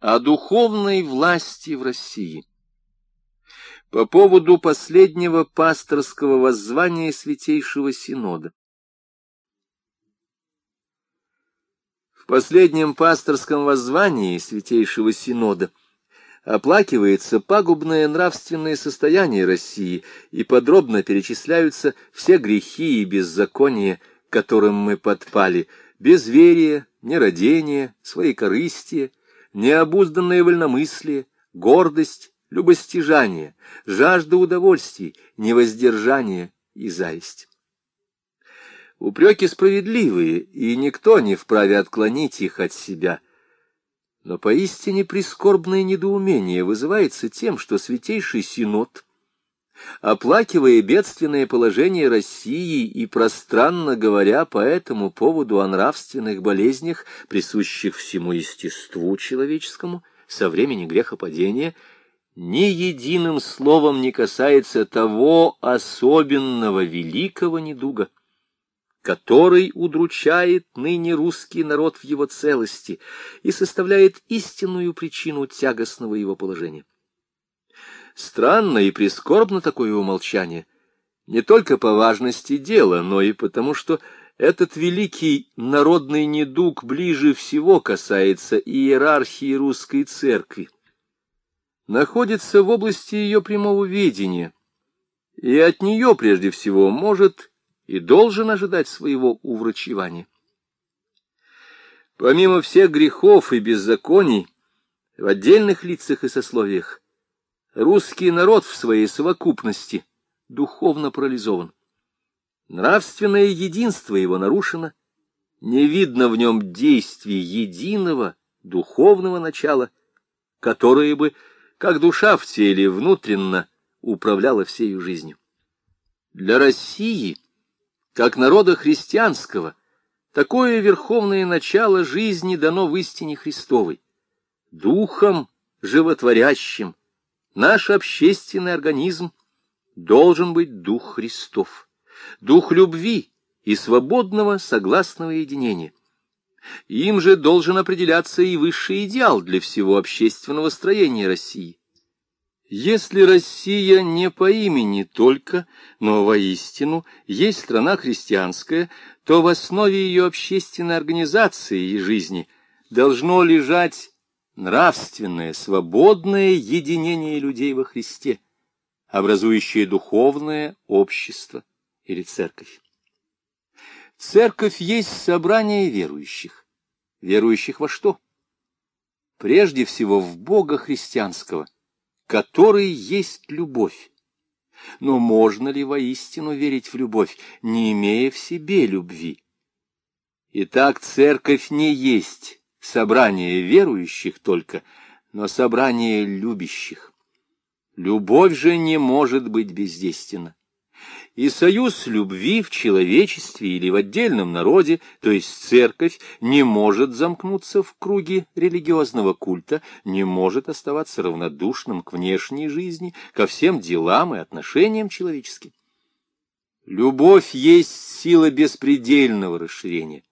о духовной власти в России. По поводу последнего пасторского воззвания Святейшего Синода. В последнем пасторском воззвании Святейшего Синода оплакивается пагубное нравственное состояние России и подробно перечисляются все грехи и беззакония, которым мы подпали, безверие, нерадение, своекорыстие, необузданное вольномыслие, гордость, любостяжание, жажда удовольствий, невоздержание и зависть. Упреки справедливые, и никто не вправе отклонить их от себя. Но поистине прискорбное недоумение вызывается тем, что Святейший Синод оплакивая бедственное положение России и пространно говоря по этому поводу о нравственных болезнях, присущих всему естеству человеческому со времени грехопадения, ни единым словом не касается того особенного великого недуга, который удручает ныне русский народ в его целости и составляет истинную причину тягостного его положения. Странно и прискорбно такое умолчание, не только по важности дела, но и потому, что этот великий народный недуг ближе всего касается иерархии русской церкви, находится в области ее прямого видения, и от нее прежде всего может и должен ожидать своего уврачевания. Помимо всех грехов и беззаконий, в отдельных лицах и сословиях Русский народ в своей совокупности духовно парализован. Нравственное единство его нарушено, не видно в нем действий единого духовного начала, которое бы, как душа в теле, внутренно управляло всею жизнью. Для России, как народа христианского, такое верховное начало жизни дано в истине Христовой, духом животворящим, Наш общественный организм должен быть дух Христов, дух любви и свободного согласного единения. Им же должен определяться и высший идеал для всего общественного строения России. Если Россия не по имени только, но воистину есть страна христианская, то в основе ее общественной организации и жизни должно лежать нравственное, свободное единение людей во Христе, образующее духовное общество или церковь. Церковь есть собрание верующих. Верующих во что? Прежде всего в Бога христианского, который есть любовь. Но можно ли воистину верить в любовь, не имея в себе любви? Итак, церковь не есть собрание верующих только, но собрание любящих. Любовь же не может быть бездейственна. И союз любви в человечестве или в отдельном народе, то есть церковь, не может замкнуться в круге религиозного культа, не может оставаться равнодушным к внешней жизни, ко всем делам и отношениям человеческим. Любовь есть сила беспредельного расширения.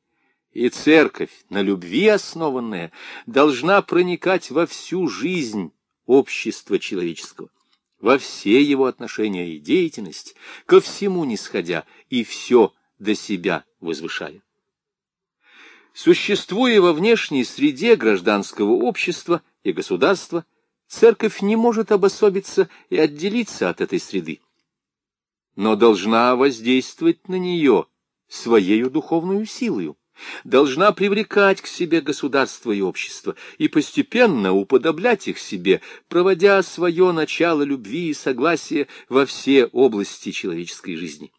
И церковь, на любви основанная, должна проникать во всю жизнь общества человеческого, во все его отношения и деятельность, ко всему нисходя и все до себя возвышая. Существуя во внешней среде гражданского общества и государства, церковь не может обособиться и отделиться от этой среды, но должна воздействовать на нее своею духовную силою должна привлекать к себе государство и общество и постепенно уподоблять их себе, проводя свое начало любви и согласия во все области человеческой жизни.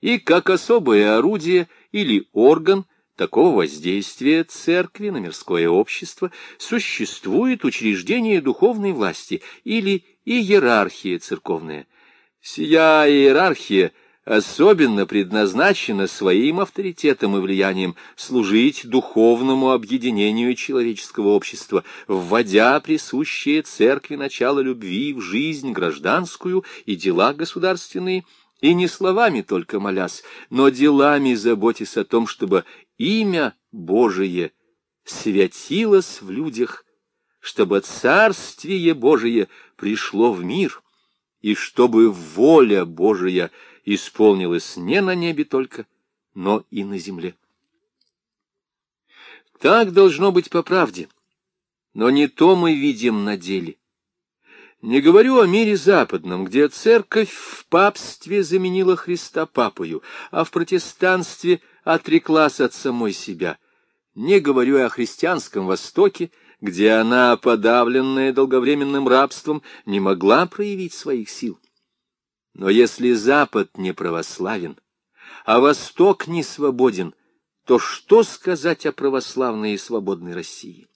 И как особое орудие или орган такого воздействия церкви на мирское общество существует учреждение духовной власти или иерархия церковная. Сия иерархия – особенно предназначена своим авторитетом и влиянием служить духовному объединению человеческого общества, вводя присущие церкви начало любви в жизнь гражданскую и дела государственные, и не словами только молясь, но делами заботясь о том, чтобы имя Божие святилось в людях, чтобы Царствие Божие пришло в мир, и чтобы воля Божия исполнилась не на небе только, но и на земле. Так должно быть по правде, но не то мы видим на деле. Не говорю о мире западном, где церковь в папстве заменила Христа папою, а в протестанстве отреклась от самой себя. Не говорю о христианском Востоке, где она, подавленная долговременным рабством, не могла проявить своих сил. Но если Запад не православен, а Восток не свободен, то что сказать о православной и свободной России?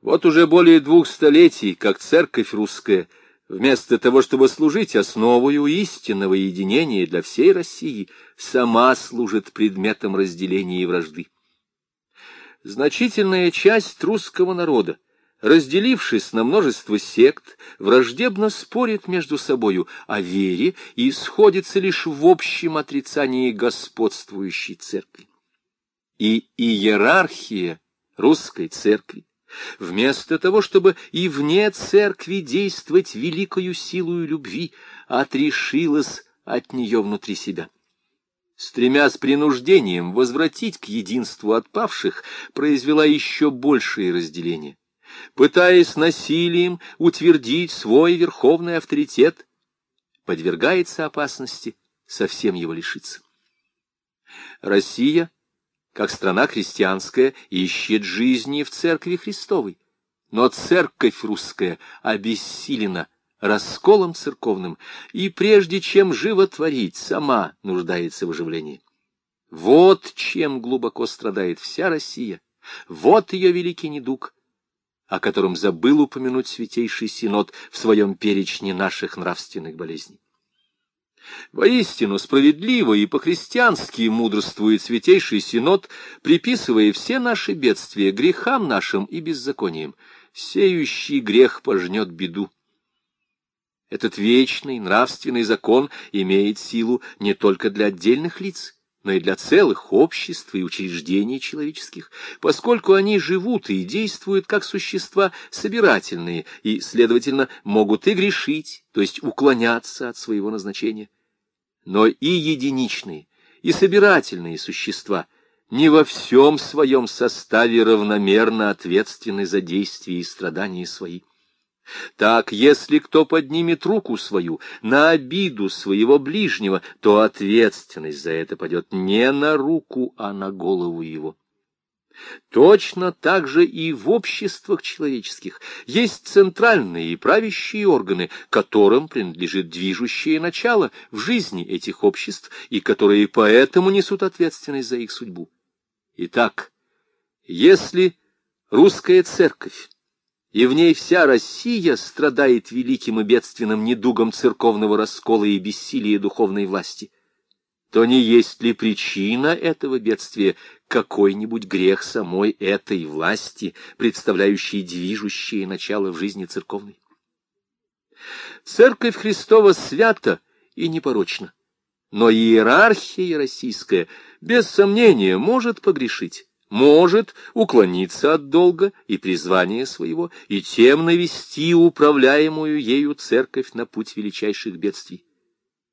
Вот уже более двух столетий, как церковь русская, вместо того, чтобы служить основою истинного единения для всей России, сама служит предметом разделения и вражды. Значительная часть русского народа, разделившись на множество сект, враждебно спорит между собою о вере и сходится лишь в общем отрицании господствующей церкви. И иерархия русской церкви Вместо того, чтобы и вне церкви действовать великою силою любви, отрешилась от нее внутри себя. Стремясь принуждением возвратить к единству отпавших, произвела еще большее разделение. Пытаясь насилием утвердить свой верховный авторитет, подвергается опасности совсем его лишиться. Россия — как страна христианская, ищет жизни в церкви Христовой. Но церковь русская обессилена расколом церковным, и прежде чем животворить, сама нуждается в оживлении. Вот чем глубоко страдает вся Россия, вот ее великий недуг, о котором забыл упомянуть Святейший Синод в своем перечне наших нравственных болезней. Воистину справедливо и по-христиански мудрствует Святейший Синод, приписывая все наши бедствия грехам нашим и беззакониям. Сеющий грех пожнет беду. Этот вечный нравственный закон имеет силу не только для отдельных лиц, но и для целых обществ и учреждений человеческих, поскольку они живут и действуют как существа собирательные и, следовательно, могут и грешить, то есть уклоняться от своего назначения но и единичные, и собирательные существа не во всем своем составе равномерно ответственны за действия и страдания свои. Так, если кто поднимет руку свою на обиду своего ближнего, то ответственность за это падет не на руку, а на голову его. Точно так же и в обществах человеческих есть центральные и правящие органы, которым принадлежит движущее начало в жизни этих обществ и которые поэтому несут ответственность за их судьбу. Итак, если русская церковь и в ней вся Россия страдает великим и бедственным недугом церковного раскола и бессилия духовной власти, то не есть ли причина этого бедствия какой-нибудь грех самой этой власти, представляющей движущее начало в жизни церковной? Церковь Христова свята и непорочна, но иерархия российская, без сомнения, может погрешить, может уклониться от долга и призвания своего, и тем навести управляемую ею церковь на путь величайших бедствий.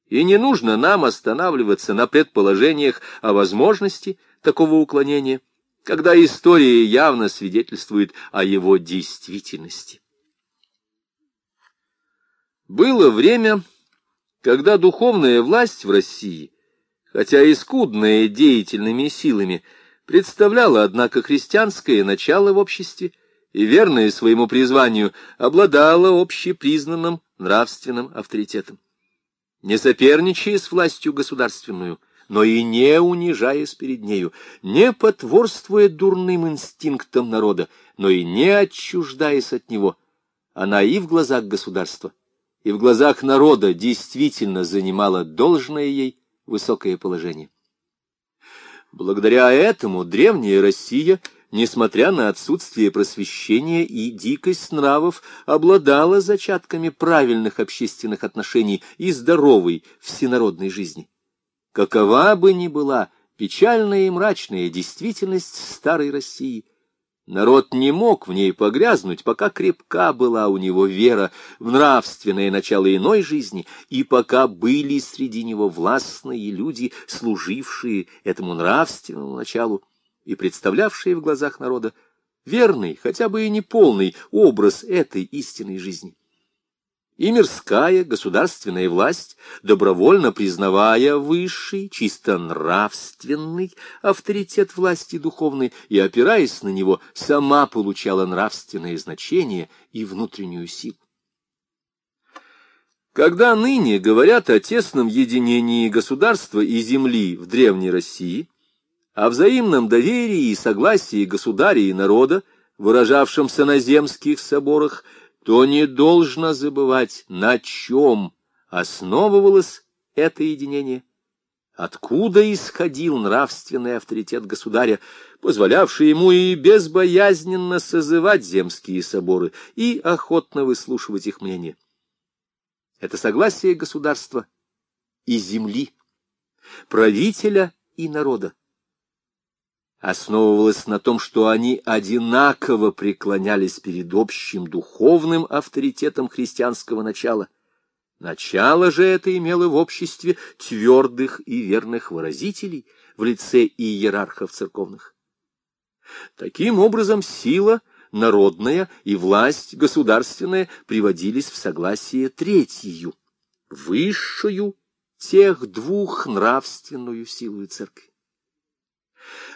И не нужно нам останавливаться на предположениях о возможности такого уклонения, когда история явно свидетельствует о его действительности. Было время, когда духовная власть в России, хотя и скудная деятельными силами, представляла, однако, христианское начало в обществе и, верное своему призванию, обладала общепризнанным нравственным авторитетом не соперничая с властью государственную, но и не унижаясь перед нею, не потворствуя дурным инстинктам народа, но и не отчуждаясь от него, она и в глазах государства, и в глазах народа действительно занимала должное ей высокое положение. Благодаря этому древняя Россия — несмотря на отсутствие просвещения и дикость нравов, обладала зачатками правильных общественных отношений и здоровой всенародной жизни. Какова бы ни была печальная и мрачная действительность старой России, Народ не мог в ней погрязнуть, пока крепка была у него вера в нравственное начало иной жизни, и пока были среди него властные люди, служившие этому нравственному началу и представлявшие в глазах народа верный, хотя бы и неполный образ этой истинной жизни и мирская государственная власть, добровольно признавая высший, чисто нравственный авторитет власти духовной и опираясь на него, сама получала нравственное значение и внутреннюю силу. Когда ныне говорят о тесном единении государства и земли в Древней России, о взаимном доверии и согласии государя и народа, выражавшемся на земских соборах, то не должно забывать, на чем основывалось это единение, откуда исходил нравственный авторитет государя, позволявший ему и безбоязненно созывать земские соборы и охотно выслушивать их мнение. Это согласие государства и земли, правителя и народа основывалась на том, что они одинаково преклонялись перед общим духовным авторитетом христианского начала. Начало же это имело в обществе твердых и верных выразителей в лице иерархов церковных. Таким образом, сила народная и власть государственная приводились в согласие третью, высшую тех двух нравственную силу церкви.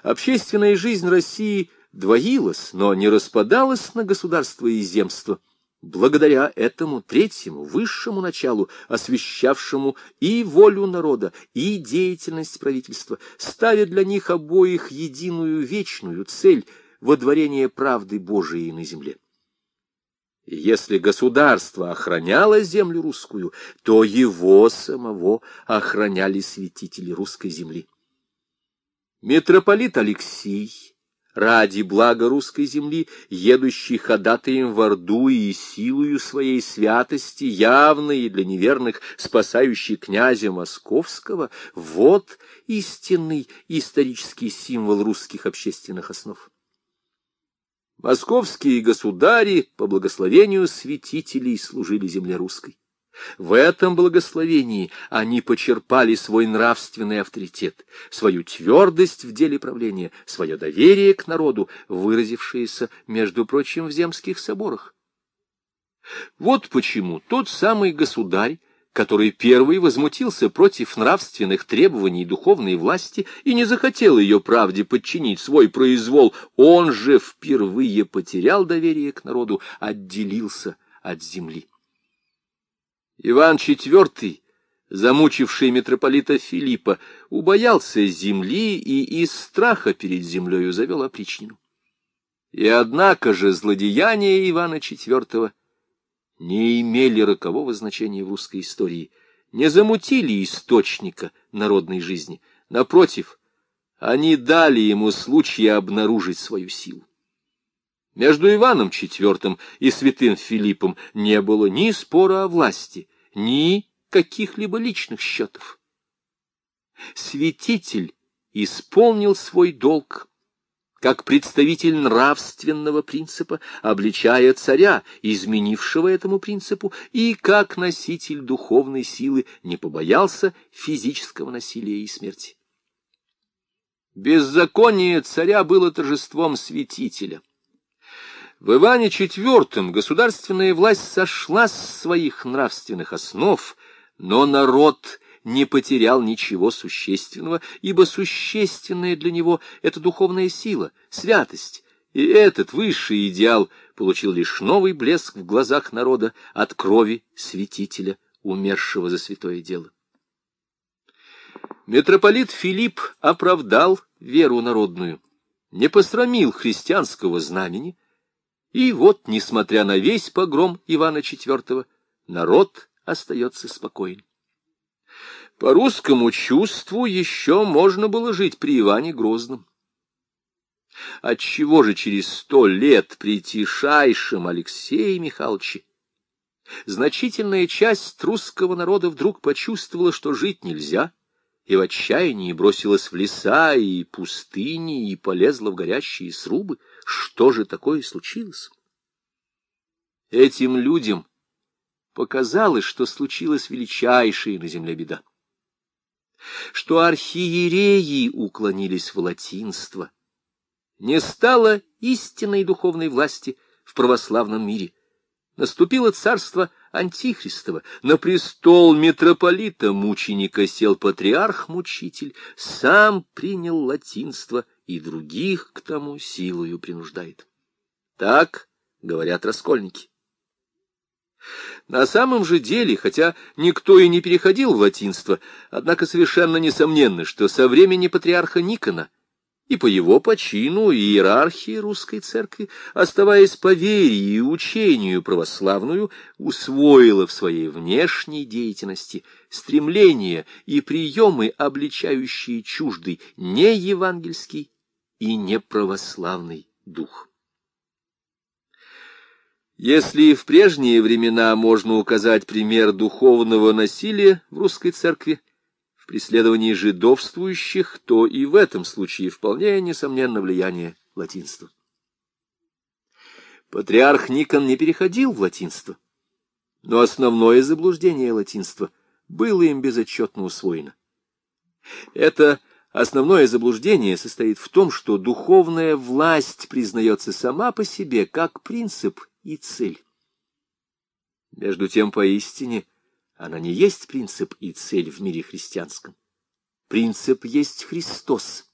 Общественная жизнь России двоилась, но не распадалась на государство и земство, благодаря этому третьему, высшему началу, освещавшему и волю народа, и деятельность правительства, ставя для них обоих единую вечную цель — водворение правды Божией на земле. Если государство охраняло землю русскую, то его самого охраняли святители русской земли. Митрополит Алексий, ради блага русской земли, едущий ходатаем в Орду и силою своей святости, явной для неверных, спасающий князя Московского, вот истинный исторический символ русских общественных основ. Московские государи по благословению святителей служили земле русской. В этом благословении они почерпали свой нравственный авторитет, свою твердость в деле правления, свое доверие к народу, выразившееся, между прочим, в земских соборах. Вот почему тот самый государь, который первый возмутился против нравственных требований духовной власти и не захотел ее правде подчинить свой произвол, он же впервые потерял доверие к народу, отделился от земли. Иван IV, замучивший митрополита Филиппа, убоялся земли и из страха перед землею завел опричнину. И однако же злодеяния Ивана IV не имели рокового значения в русской истории, не замутили источника народной жизни. Напротив, они дали ему случай обнаружить свою силу. Между Иваном IV и святым Филиппом не было ни спора о власти, ни каких-либо личных счетов. Святитель исполнил свой долг как представитель нравственного принципа, обличая царя, изменившего этому принципу, и как носитель духовной силы не побоялся физического насилия и смерти. Беззаконие царя было торжеством святителя. В Иване IV государственная власть сошла с своих нравственных основ, но народ не потерял ничего существенного, ибо существенное для него — это духовная сила, святость, и этот высший идеал получил лишь новый блеск в глазах народа от крови святителя, умершего за святое дело. Митрополит Филипп оправдал веру народную, не посрамил христианского знамени, и вот, несмотря на весь погром Ивана IV, народ остается спокоен. По русскому чувству еще можно было жить при Иване Грозном. Отчего же через сто лет при тишайшем Алексее Михайловиче значительная часть русского народа вдруг почувствовала, что жить нельзя, и в отчаянии бросилась в леса и пустыни и полезла в горящие срубы? Что же такое случилось. Этим людям показалось, что случилась величайшая на земле беда, что архиереи уклонились в латинство, не стало истинной духовной власти в православном мире, наступило царство Антихристова, на престол митрополита-мученика сел патриарх-мучитель, сам принял латинство и других к тому силою принуждает. Так говорят раскольники. На самом же деле, хотя никто и не переходил в латинство, однако совершенно несомненно, что со времени патриарха Никона и по его почину иерархии русской церкви, оставаясь по вере и учению православную, усвоила в своей внешней деятельности стремления и приемы, обличающие чуждый не евангельский и не православный дух. Если в прежние времена можно указать пример духовного насилия в русской церкви, в преследовании жидовствующих, то и в этом случае вполне несомненно влияние латинства. Патриарх Никон не переходил в латинство, но основное заблуждение латинства было им безотчетно усвоено. Это основное заблуждение состоит в том, что духовная власть признается сама по себе как принцип и цель. Между тем, поистине, она не есть принцип и цель в мире христианском. Принцип есть Христос,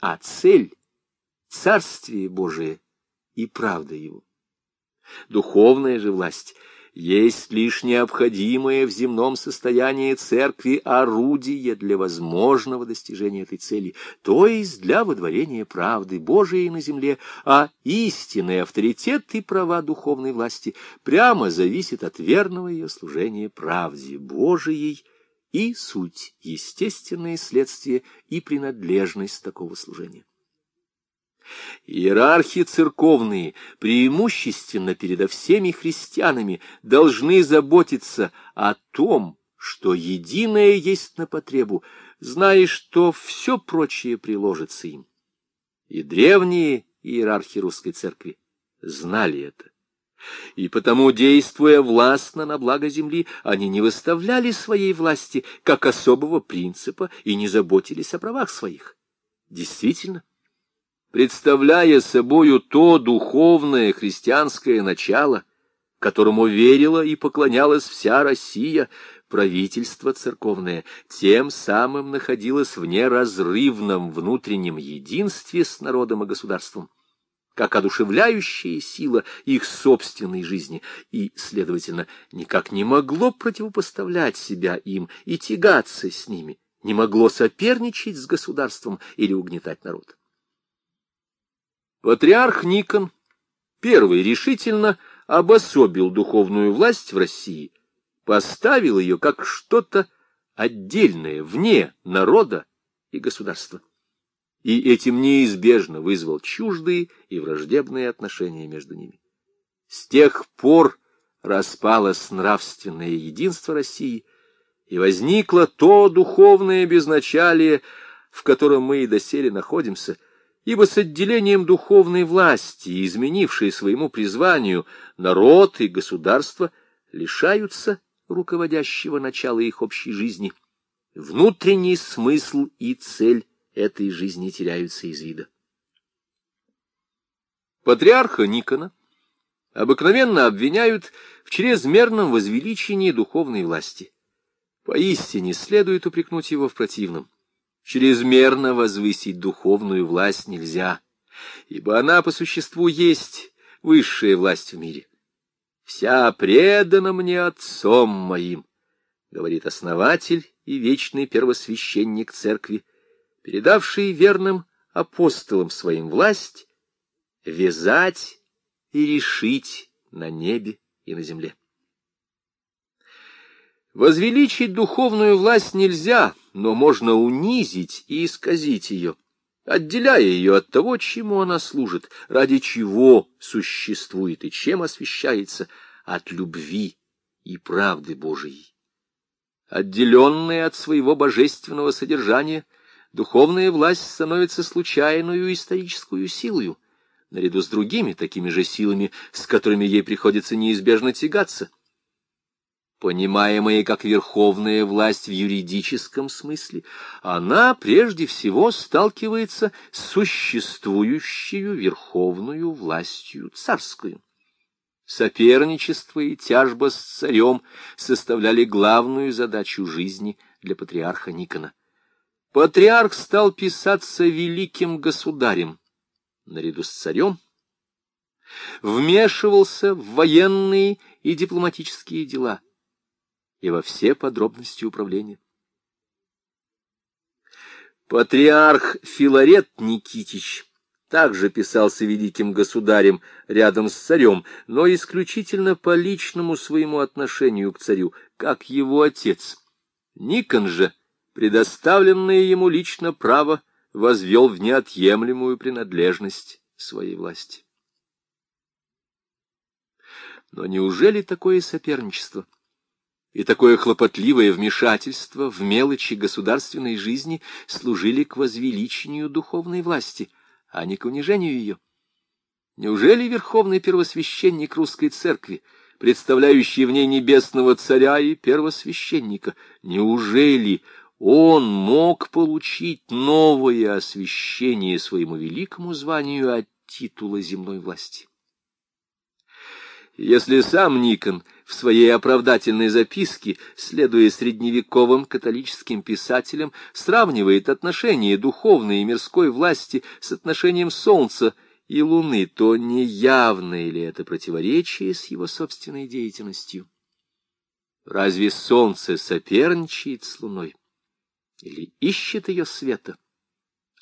а цель — Царствие Божие и правда Его. Духовная же власть — есть лишь необходимое в земном состоянии церкви орудие для возможного достижения этой цели, то есть для водворения правды Божией на земле, а истинный авторитет и права духовной власти прямо зависит от верного ее служения правде Божией и суть, естественные следствия и принадлежность такого служения. Иерархи церковные, преимущественно передо всеми христианами, должны заботиться о том, что единое есть на потребу, зная, что все прочее приложится им. И древние иерархи русской церкви знали это. И потому, действуя властно на благо земли, они не выставляли своей власти как особого принципа и не заботились о правах своих. Действительно, представляя собою то духовное христианское начало, которому верила и поклонялась вся Россия, правительство церковное тем самым находилось в неразрывном внутреннем единстве с народом и государством, как одушевляющая сила их собственной жизни, и, следовательно, никак не могло противопоставлять себя им и тягаться с ними, не могло соперничать с государством или угнетать народ. Патриарх Никон первый решительно обособил духовную власть в России, поставил ее как что-то отдельное, вне народа и государства. И этим неизбежно вызвал чуждые и враждебные отношения между ними. С тех пор распалось нравственное единство России, и возникло то духовное безначалие, в котором мы и доселе находимся — ибо с отделением духовной власти, изменившей своему призванию, народ и государство лишаются руководящего начала их общей жизни. Внутренний смысл и цель этой жизни теряются из вида. Патриарха Никона обыкновенно обвиняют в чрезмерном возвеличении духовной власти. Поистине следует упрекнуть его в противном. Чрезмерно возвысить духовную власть нельзя, ибо она по существу есть высшая власть в мире. «Вся предана мне отцом моим», — говорит основатель и вечный первосвященник церкви, передавший верным апостолам своим власть вязать и решить на небе и на земле. Возвеличить духовную власть нельзя, но можно унизить и исказить ее, отделяя ее от того, чему она служит, ради чего существует и чем освящается, от любви и правды Божией. Отделенная от своего божественного содержания, духовная власть становится случайную историческую силою, наряду с другими такими же силами, с которыми ей приходится неизбежно тягаться. Понимаемая как верховная власть в юридическом смысле, она прежде всего сталкивается с существующей верховную властью царскую. Соперничество и тяжба с царем составляли главную задачу жизни для патриарха Никона. Патриарх стал писаться великим государем, наряду с царем, вмешивался в военные и дипломатические дела и во все подробности управления. Патриарх Филарет Никитич также писался великим государем рядом с царем, но исключительно по личному своему отношению к царю, как его отец. Никон же, предоставленное ему лично право, возвел в неотъемлемую принадлежность своей власти. Но неужели такое соперничество и такое хлопотливое вмешательство в мелочи государственной жизни служили к возвеличению духовной власти, а не к унижению ее? Неужели верховный первосвященник русской церкви, представляющий в ней небесного царя и первосвященника, неужели он мог получить новое освящение своему великому званию от титула земной власти. Если сам Никон в своей оправдательной записке, следуя средневековым католическим писателям, сравнивает отношение духовной и мирской власти с отношением Солнца и Луны, то не явно ли это противоречие с его собственной деятельностью? Разве Солнце соперничает с Луной? или ищет ее света,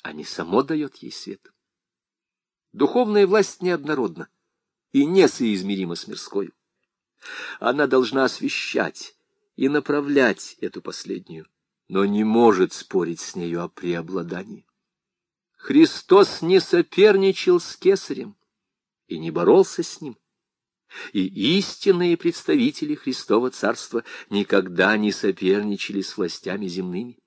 а не само дает ей свет. Духовная власть неоднородна и несоизмерима с мирской. Она должна освещать и направлять эту последнюю, но не может спорить с нею о преобладании. Христос не соперничал с кесарем и не боролся с ним, и истинные представители Христова Царства никогда не соперничали с властями земными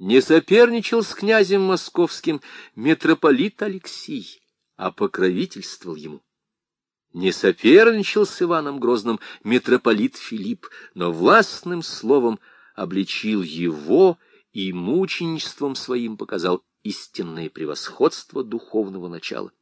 не соперничал с князем московским митрополит Алексий, а покровительствовал ему. Не соперничал с Иваном Грозным митрополит Филипп, но властным словом обличил его и мученичеством своим показал истинное превосходство духовного начала.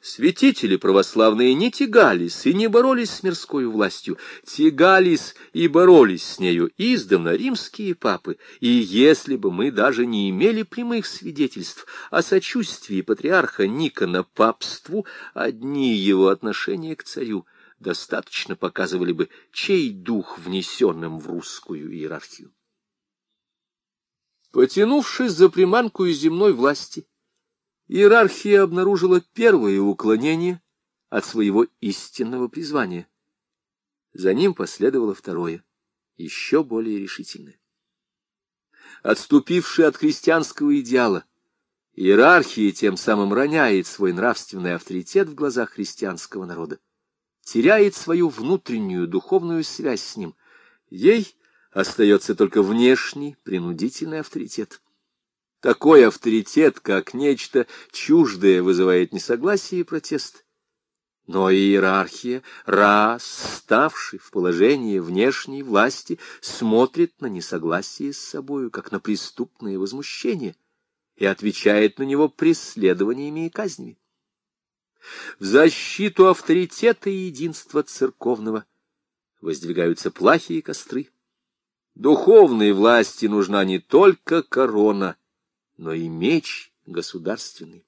Святители православные не тягались и не боролись с мирской властью, тягались и боролись с нею издавна римские папы, и если бы мы даже не имели прямых свидетельств о сочувствии патриарха Никона папству, одни его отношения к царю достаточно показывали бы, чей дух внесенным в русскую иерархию. Потянувшись за приманку из земной власти, иерархия обнаружила первое уклонение от своего истинного призвания. За ним последовало второе, еще более решительное. Отступивший от христианского идеала, иерархия тем самым роняет свой нравственный авторитет в глазах христианского народа, теряет свою внутреннюю духовную связь с ним. Ей остается только внешний принудительный авторитет. Такой авторитет, как нечто чуждое, вызывает несогласие и протест. Но иерархия, раз ставший в положение внешней власти, смотрит на несогласие с собою, как на преступное возмущение, и отвечает на него преследованиями и казнями. В защиту авторитета и единства церковного воздвигаются плахи и костры. Духовной власти нужна не только корона — но и меч государственный.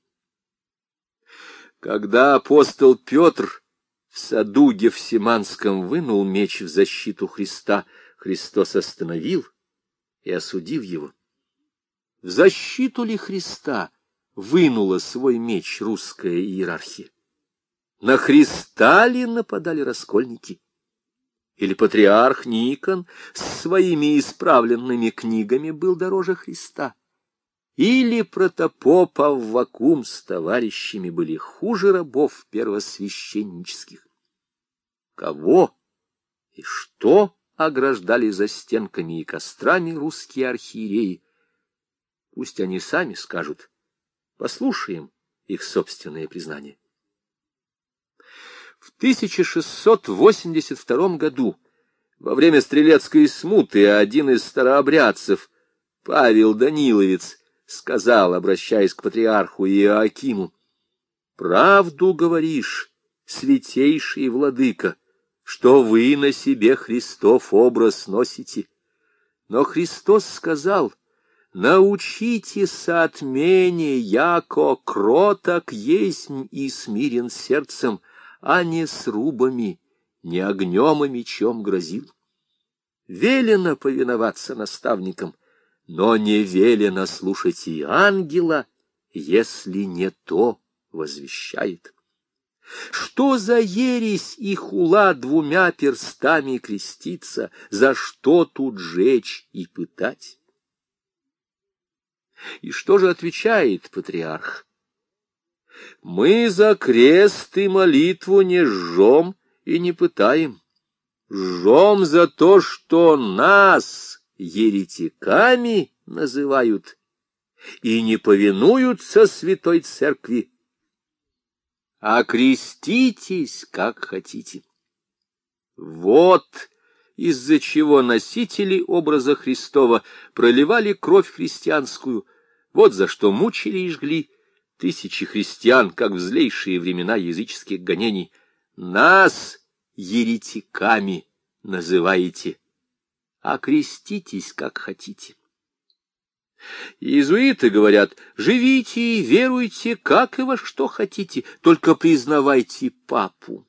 Когда апостол Петр в саду Гефсиманском вынул меч в защиту Христа, Христос остановил и осудил его. В защиту ли Христа вынула свой меч русская иерархия? На Христа ли нападали раскольники? Или патриарх Никон с своими исправленными книгами был дороже Христа? Или протопоп Аввакум с товарищами были хуже рабов первосвященнических. Кого и что ограждали за стенками и кострами русские архиереи? Пусть они сами скажут. Послушаем их собственное признание. В 1682 году, во время стрелецкой смуты, один из старообрядцев, Павел Даниловец, сказал, обращаясь к патриарху Иоакиму, «Правду говоришь, святейший владыка, что вы на себе Христов образ носите. Но Христос сказал, научитесь от меня, яко кроток есть и смирен сердцем, а не с рубами, не огнем и мечом грозил. Велено повиноваться наставникам, но не велено слушать и ангела, если не то возвещает. Что за ересь и хула двумя перстами креститься, за что тут жечь и пытать? И что же отвечает патриарх? Мы за крест и молитву не жжем и не пытаем. Жжем за то, что нас еретиками называют и не повинуются святой церкви, окреститесь, как хотите. Вот из-за чего носители образа Христова проливали кровь христианскую, вот за что мучили и жгли тысячи христиан, как в злейшие времена языческих гонений. Нас еретиками называете, окреститесь, как хотите. Иезуиты говорят, живите и веруйте, как и во что хотите, только признавайте папу.